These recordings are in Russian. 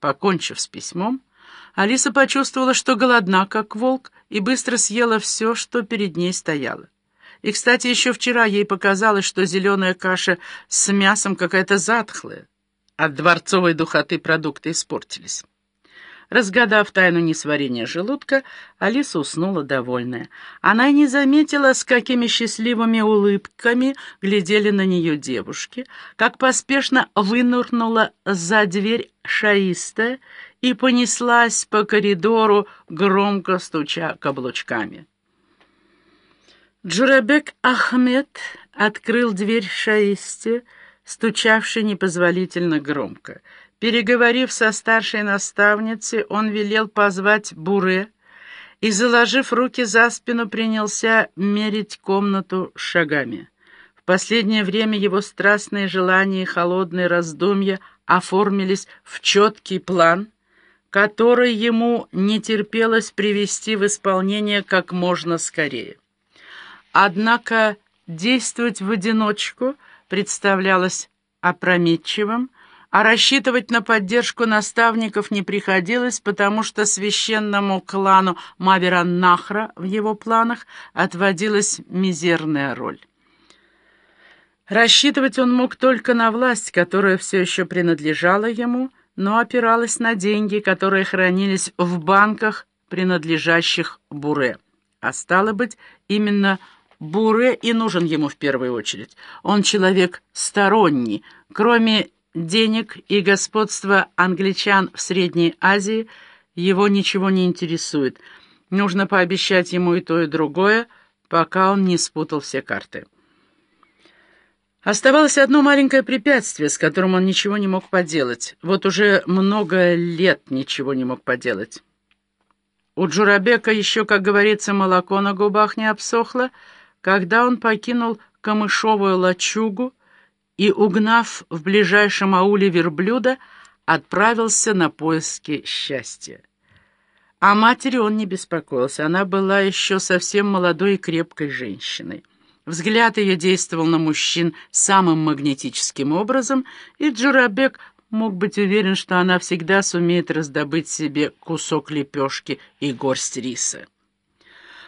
Покончив с письмом, Алиса почувствовала, что голодна, как волк, и быстро съела все, что перед ней стояло. И, кстати, еще вчера ей показалось, что зеленая каша с мясом какая-то затхлая. От дворцовой духоты продукты испортились. Разгадав тайну несварения желудка, Алиса уснула довольная. Она не заметила, с какими счастливыми улыбками глядели на нее девушки, как поспешно вынурнула за дверь шаиста и понеслась по коридору, громко стуча каблучками. Джурабек Ахмед открыл дверь шаисте, стучавшей непозволительно громко. Переговорив со старшей наставницей, он велел позвать Буре и, заложив руки за спину, принялся мерить комнату шагами. В последнее время его страстные желания и холодные раздумья оформились в четкий план, который ему не терпелось привести в исполнение как можно скорее. Однако действовать в одиночку представлялось опрометчивым, а рассчитывать на поддержку наставников не приходилось, потому что священному клану Маверан-Нахра в его планах отводилась мизерная роль. Рассчитывать он мог только на власть, которая все еще принадлежала ему, но опиралась на деньги, которые хранились в банках, принадлежащих Буре. А стало быть, именно Буре и нужен ему в первую очередь. Он человек сторонний, кроме денег и господства англичан в Средней Азии его ничего не интересует. Нужно пообещать ему и то, и другое, пока он не спутал все карты. Оставалось одно маленькое препятствие, с которым он ничего не мог поделать. Вот уже много лет ничего не мог поделать. У Джурабека еще, как говорится, молоко на губах не обсохло, когда он покинул камышовую лачугу, и, угнав в ближайшем ауле верблюда, отправился на поиски счастья. О матери он не беспокоился, она была еще совсем молодой и крепкой женщиной. Взгляд ее действовал на мужчин самым магнетическим образом, и Джурабек мог быть уверен, что она всегда сумеет раздобыть себе кусок лепешки и горсть риса.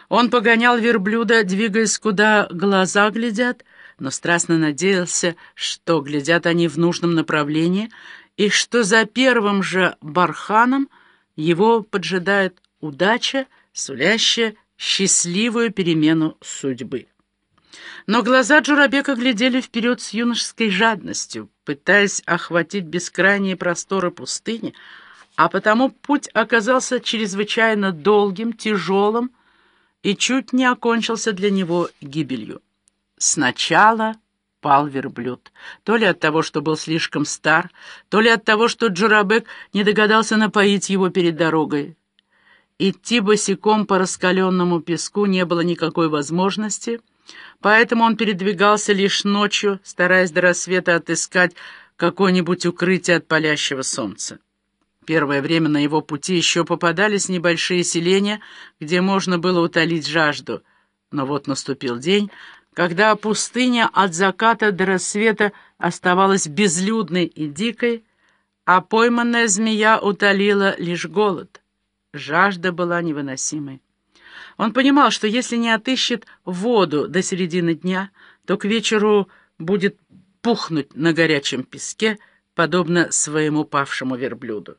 Он погонял верблюда, двигаясь, куда глаза глядят, но страстно надеялся, что глядят они в нужном направлении, и что за первым же барханом его поджидает удача, сулящая счастливую перемену судьбы. Но глаза Джурабека глядели вперед с юношеской жадностью, пытаясь охватить бескрайние просторы пустыни, а потому путь оказался чрезвычайно долгим, тяжелым и чуть не окончился для него гибелью. Сначала пал верблюд. То ли от того, что был слишком стар, то ли от того, что Джурабек не догадался напоить его перед дорогой. Идти босиком по раскаленному песку не было никакой возможности, поэтому он передвигался лишь ночью, стараясь до рассвета отыскать какое-нибудь укрытие от палящего солнца. Первое время на его пути еще попадались небольшие селения, где можно было утолить жажду. Но вот наступил день, когда пустыня от заката до рассвета оставалась безлюдной и дикой, а пойманная змея утолила лишь голод. Жажда была невыносимой. Он понимал, что если не отыщет воду до середины дня, то к вечеру будет пухнуть на горячем песке, подобно своему павшему верблюду.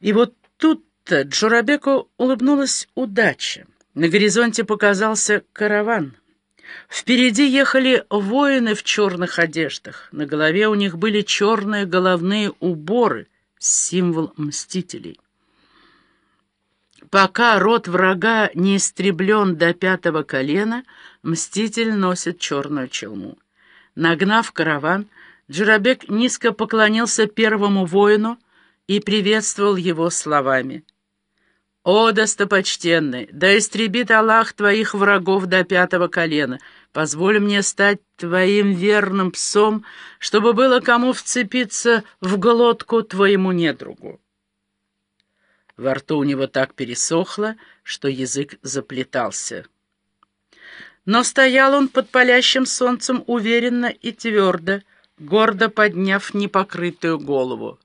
И вот тут-то Джурабеку улыбнулась удача. На горизонте показался караван. Впереди ехали воины в черных одеждах. На голове у них были черные головные уборы, символ мстителей. Пока род врага не истреблен до пятого колена, мститель носит черную челму. Нагнав караван, Джурабек низко поклонился первому воину и приветствовал его словами — «О, достопочтенный, да истребит Аллах твоих врагов до пятого колена. Позволь мне стать твоим верным псом, чтобы было кому вцепиться в глотку твоему недругу». Во рту у него так пересохло, что язык заплетался. Но стоял он под палящим солнцем уверенно и твердо, гордо подняв непокрытую голову.